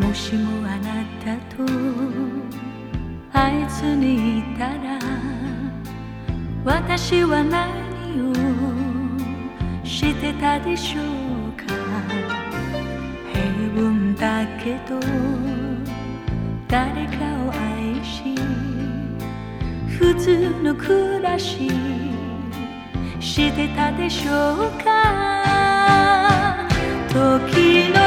もしもあなたと会えずにいたら私は何をしてたでしょうか。平凡だけど誰かを愛し普通の暮らししてたでしょうか。時の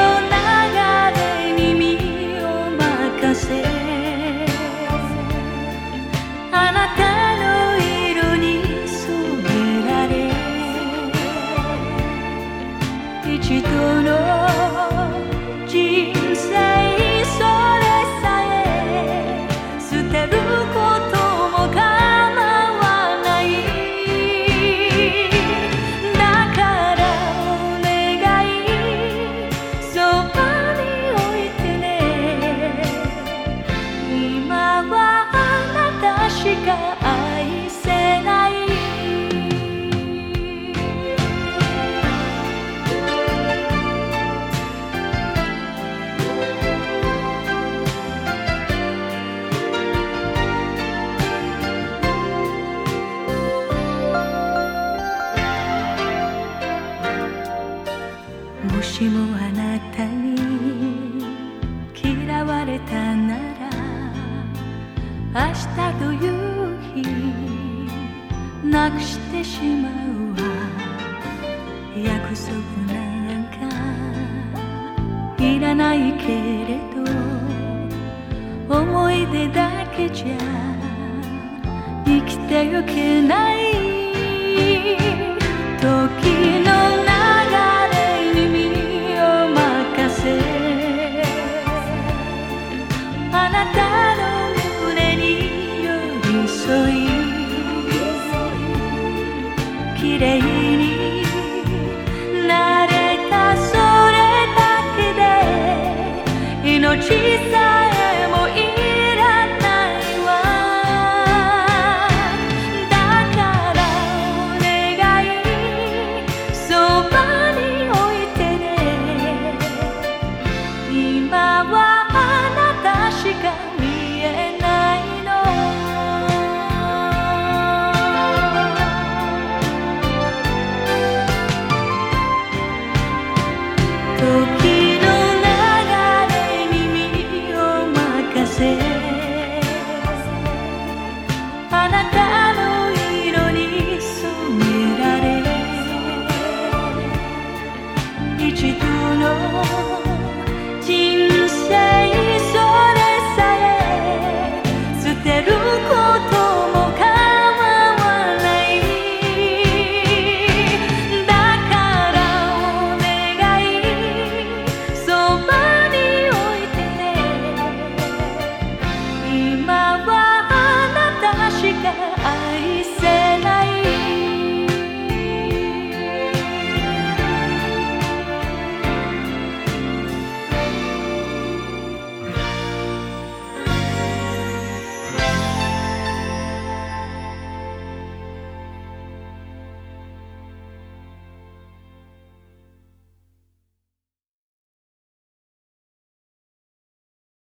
もしもあなたに嫌われたなら明日というなくしてしまうわ。約束なんかいらないけれど思い出だけじゃ生きてゆけない時の